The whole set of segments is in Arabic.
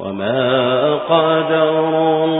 وما قدر الله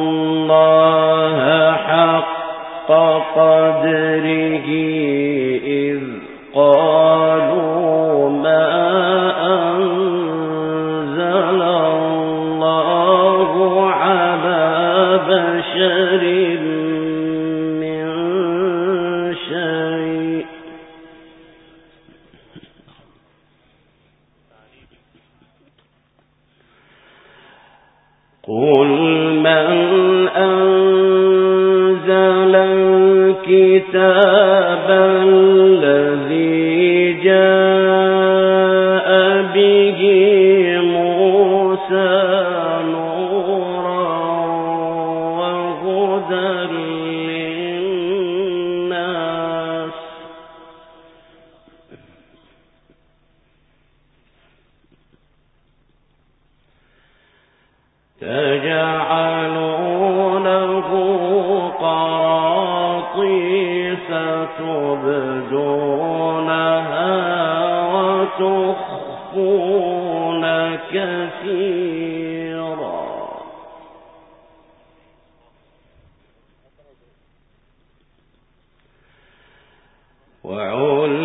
مصدق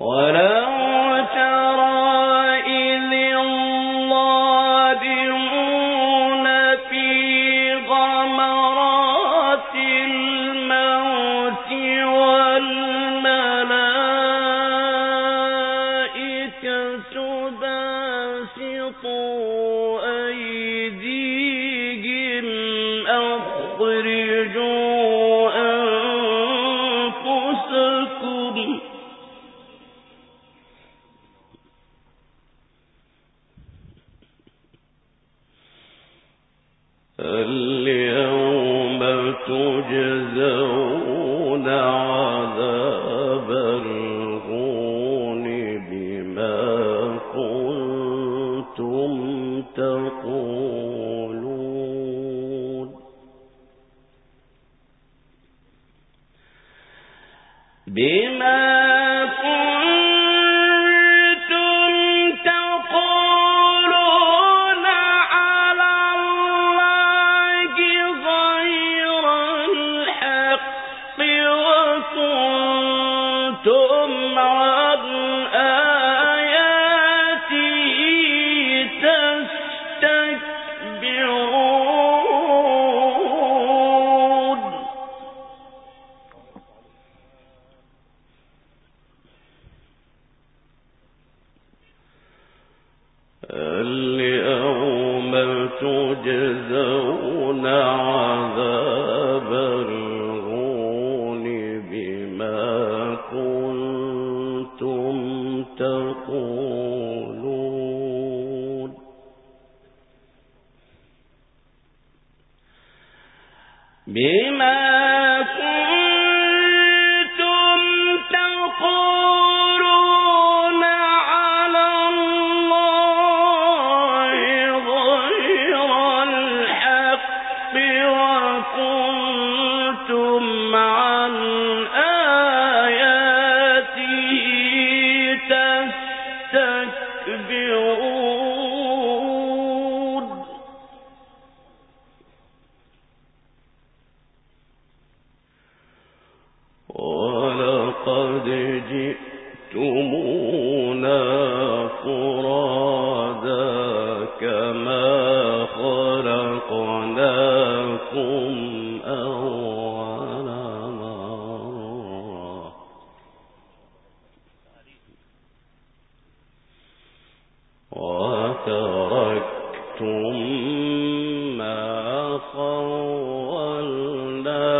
ولا لقد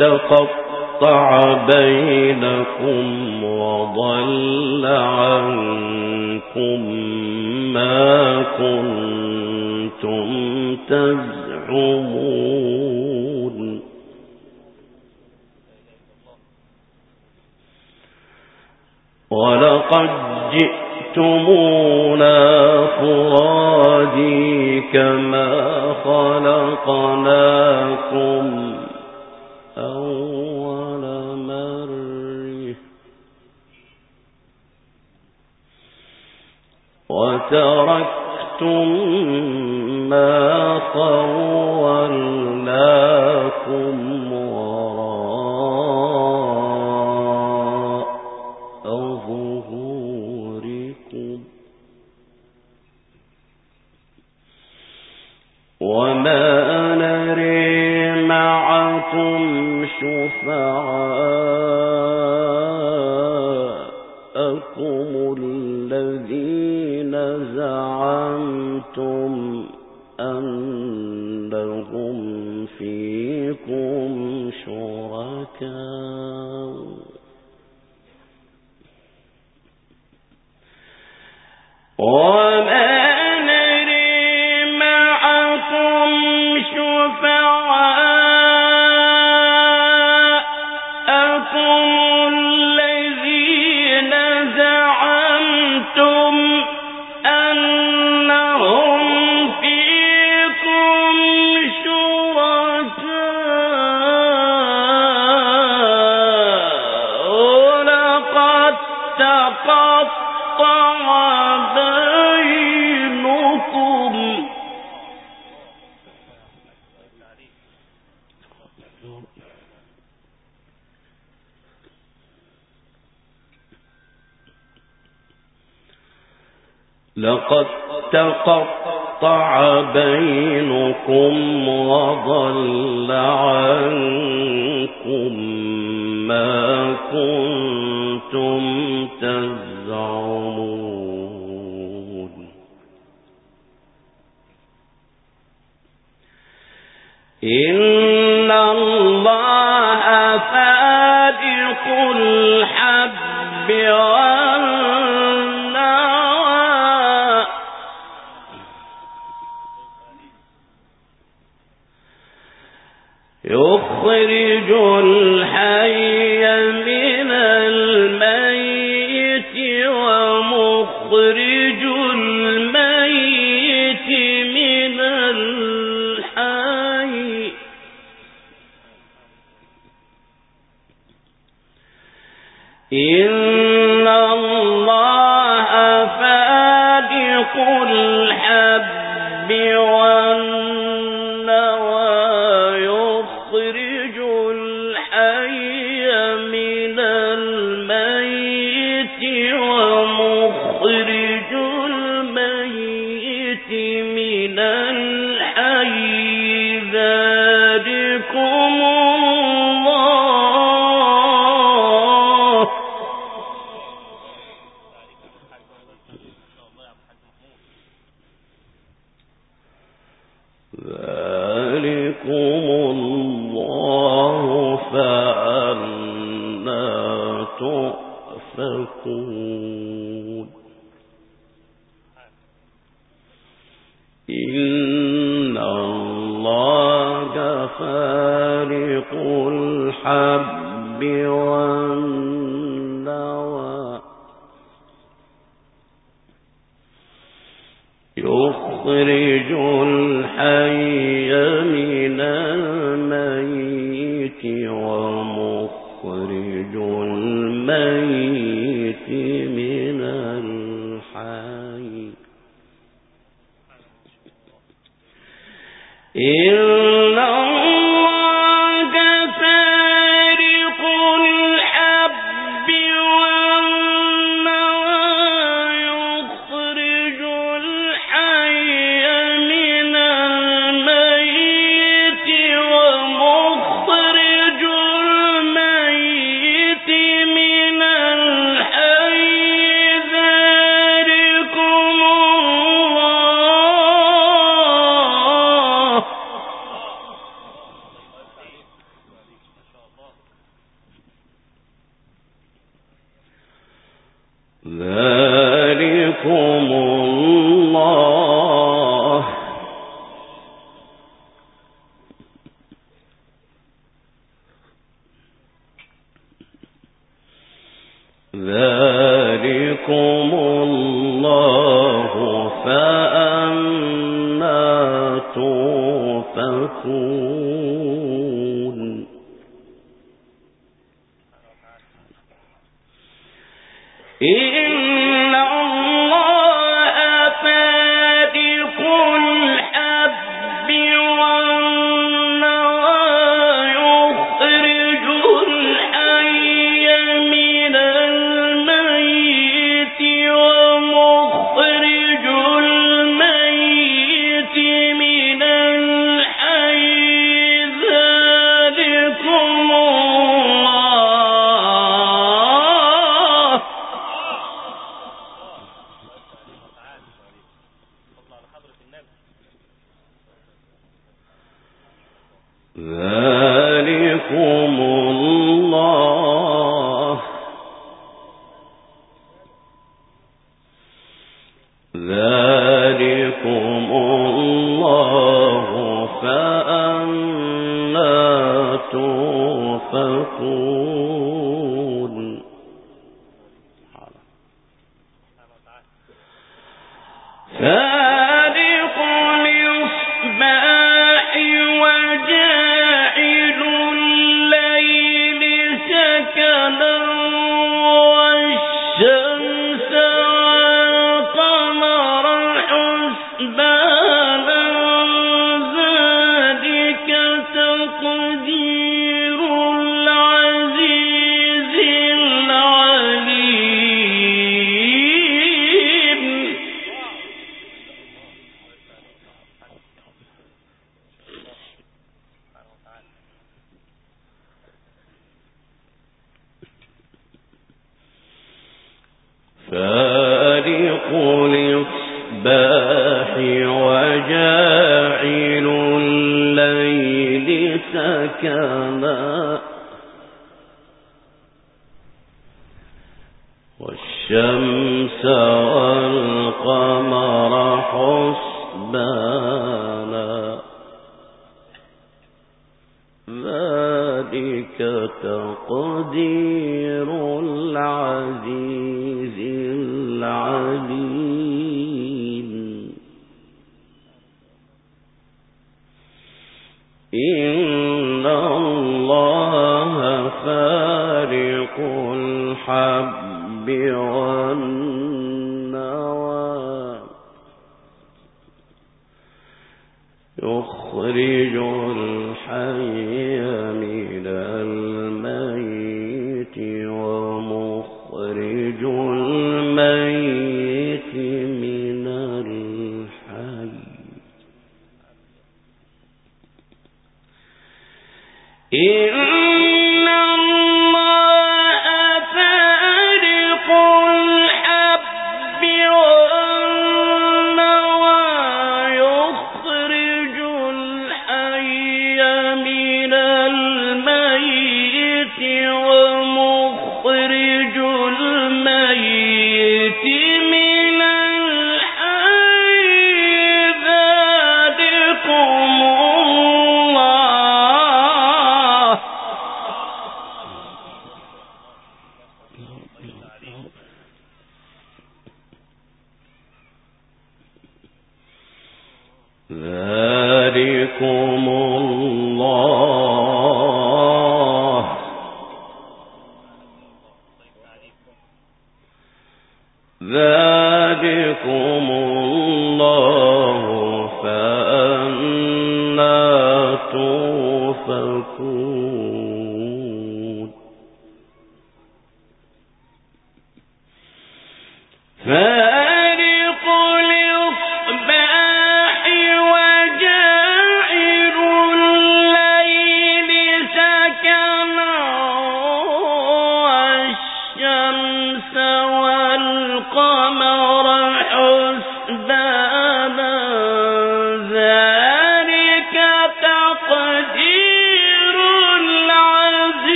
لقد تقطع بينكم وضل عنكم ما كنتم تزعمون. ولقد جئتمونا فرادي كما خلقناكم وتركتم ما خولناكم شفعاءكم الذين زعمتم أنهم فيكم شركاء. وما تقطع بينكم وضل yeah إن فارق الإصباح وجاعل الليل سكنا.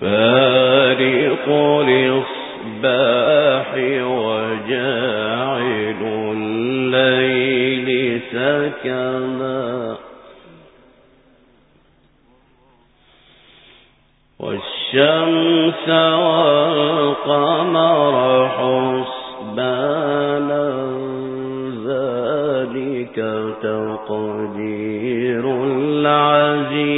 فارق وجاعل الليل سكنا. والشمس والقمر تقدير العزيز.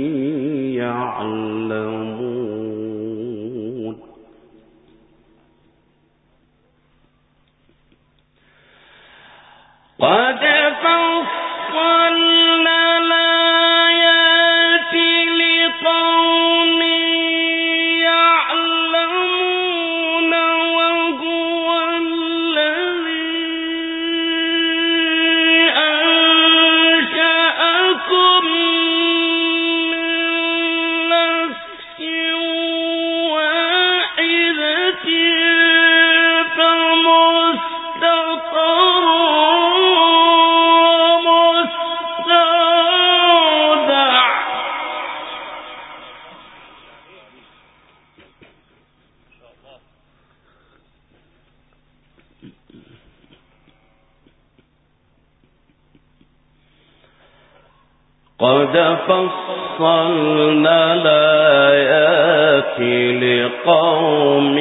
لقوم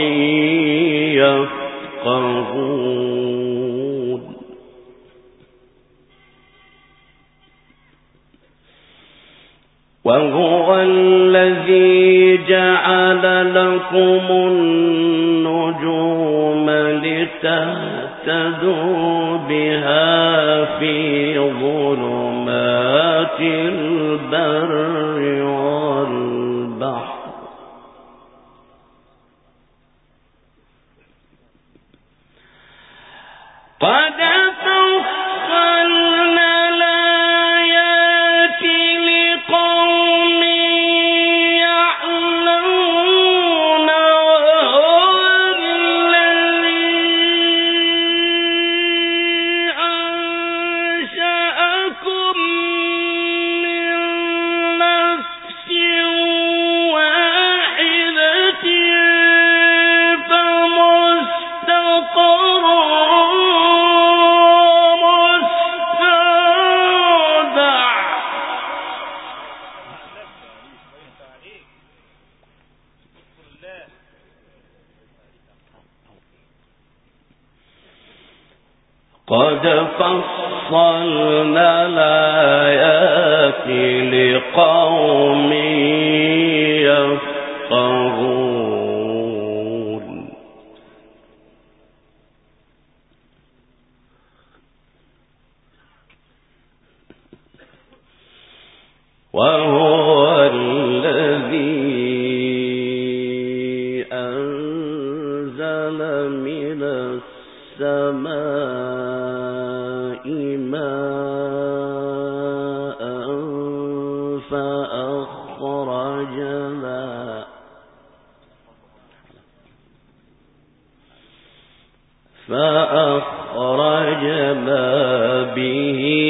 يفقهون. وهو الذي جعل لكم النجوم لتهتدوا بها في أعجب به.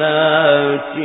بكلمات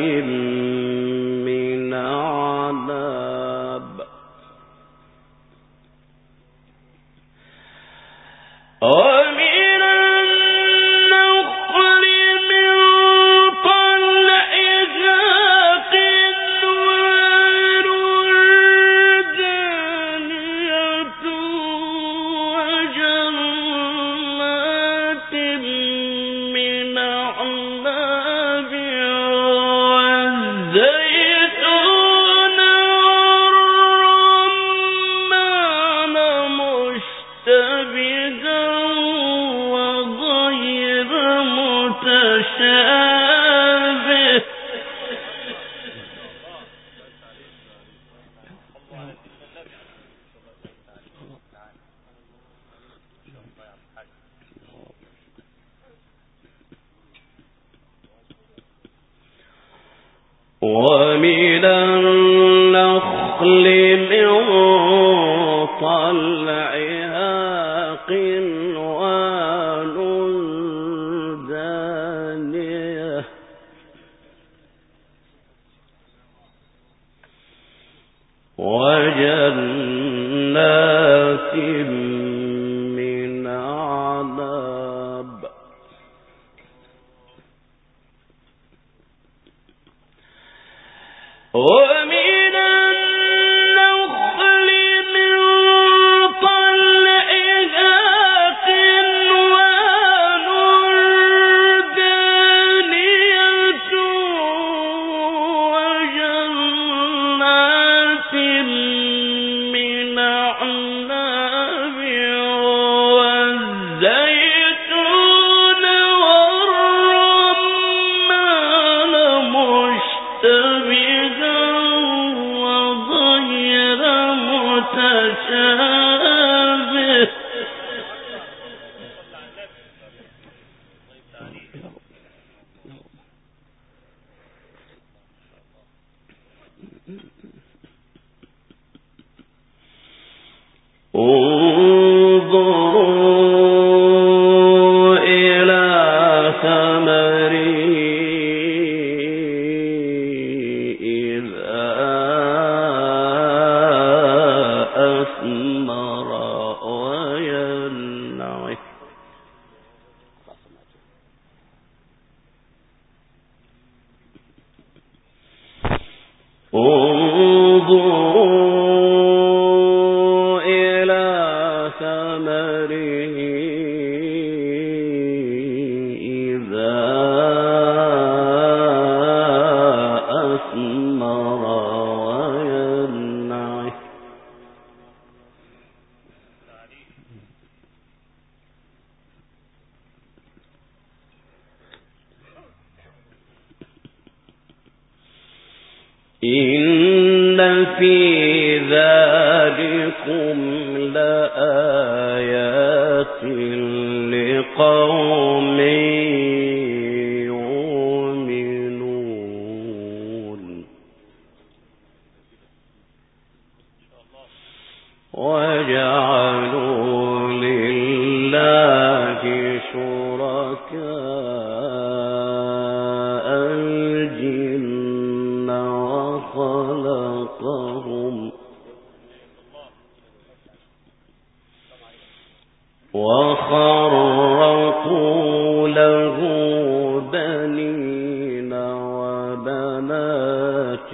طلعها وخرقوا له بنين وبنات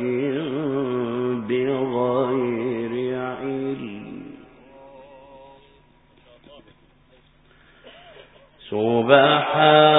بغير علم. سبحانه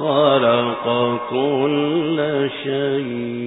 خلق كل شيء.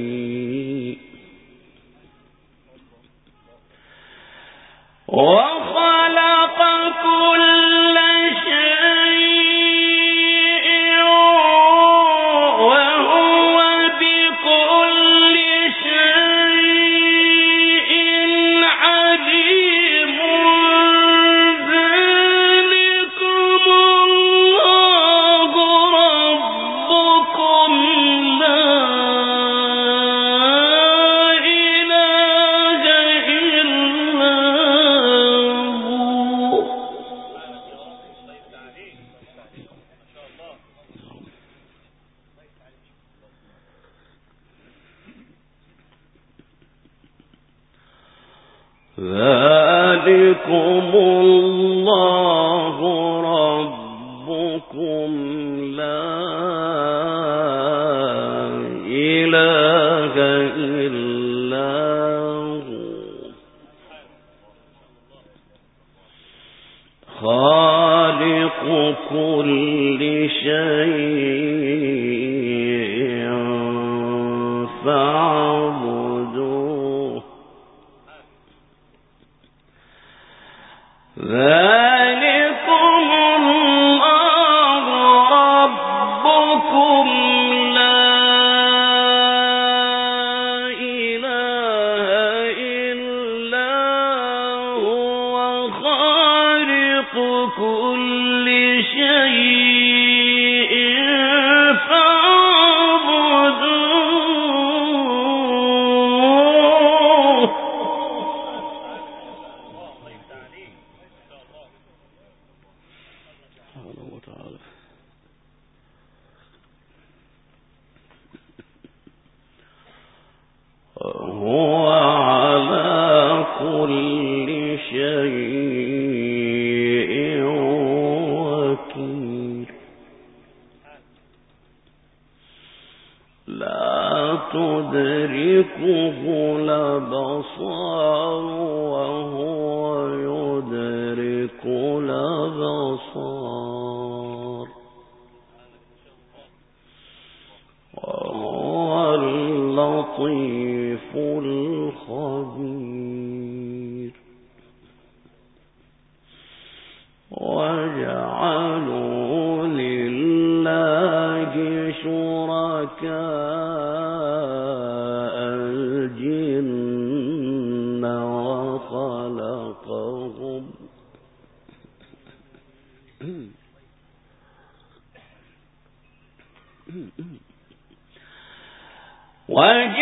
ذلك سبحانه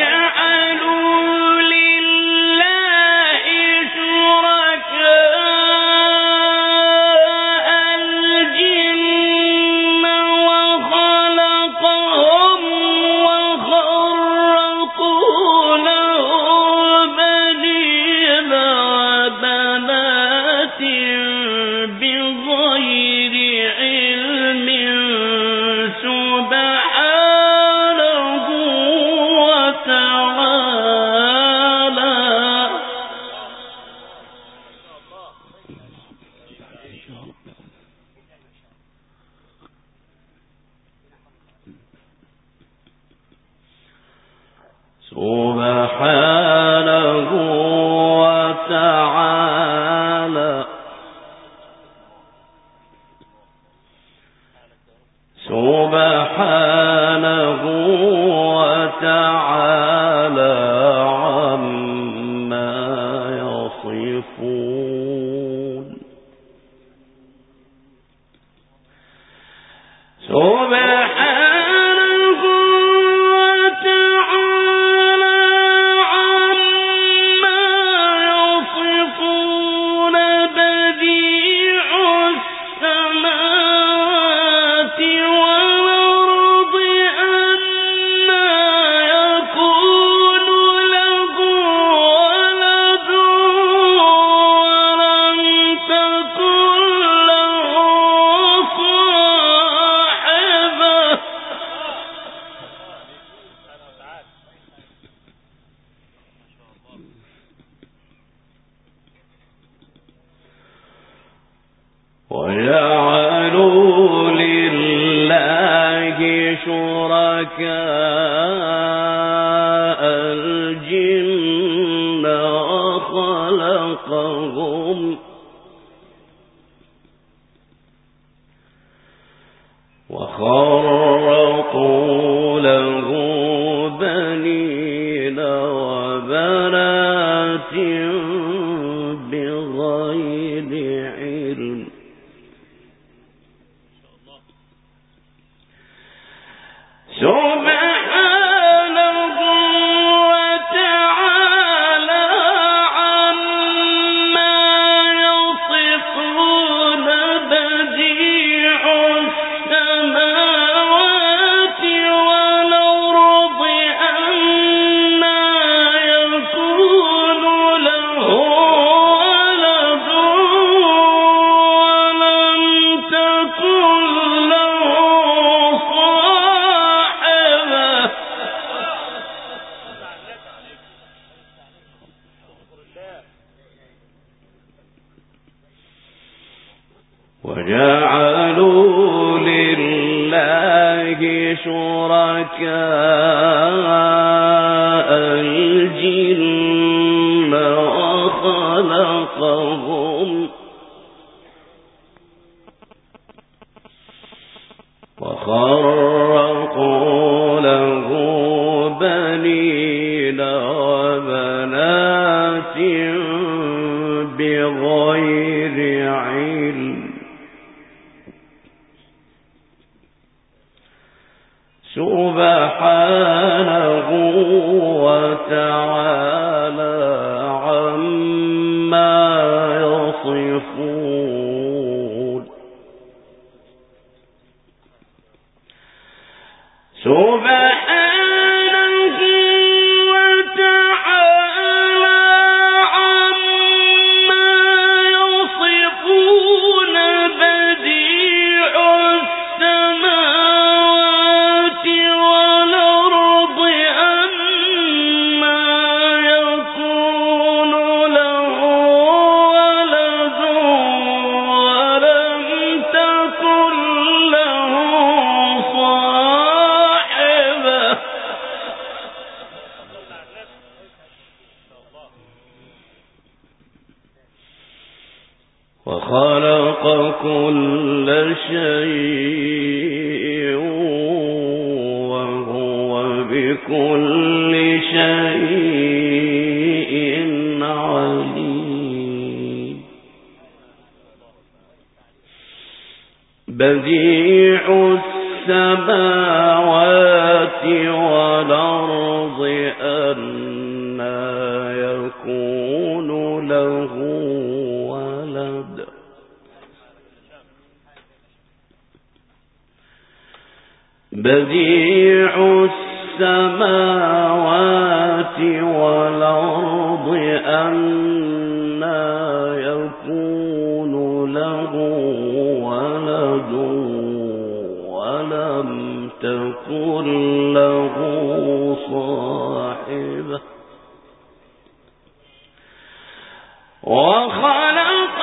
وخلق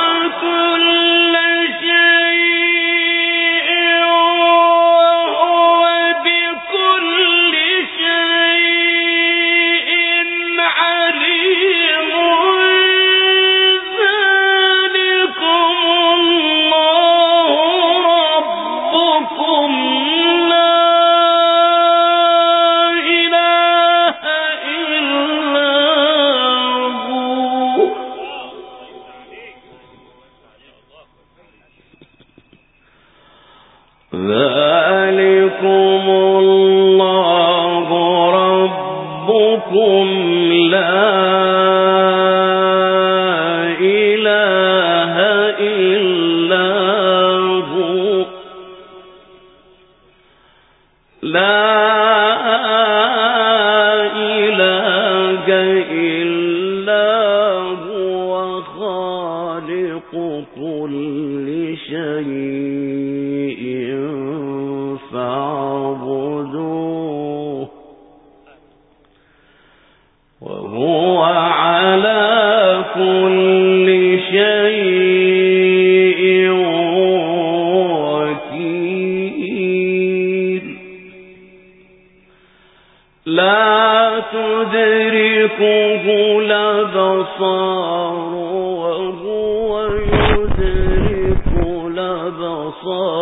الأبصار وهو يدرك الأبصار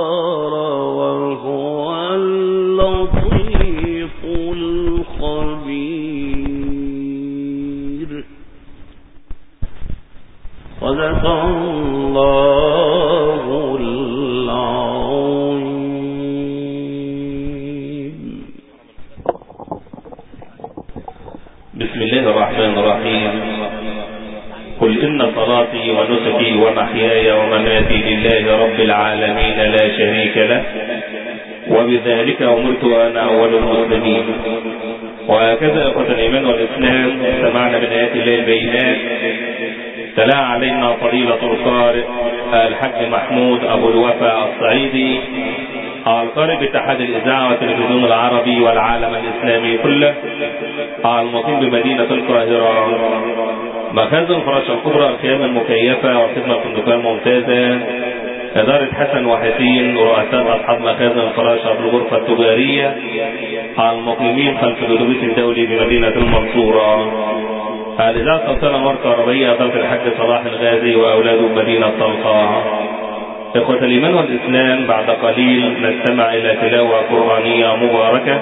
شريك وبذلك أمرت وأنا أول المسلمين وهكذا أخوة الإيمان والإسلام سمعنا من آيات الله البينات. تلا علينا فضيلة القارئ الحاج محمود أبو الوفا الصعيدي القارئ باتحاد الإذاعة والتلفزيون العربي والعالم الإسلامي كله المقيم بمدينة القاهرة. مخازن فراشة الكبرى الخيام المكيفة والخدمة الفندقية الممتازة إدارة حسن وحسين رؤساء أصحاب مخازن فراشة بالغرفة التجارية المقيمين خلف الأتوبيس الدولي بمدينة المنصورة. الإذاعة الصوتية مركز عربية إدارة الحاج صلاح الغازي وأولاده بمدينة طلقة. إخوة الإيمان والإسلام بعد قليل نستمع إلى تلاوة قرآنية مباركة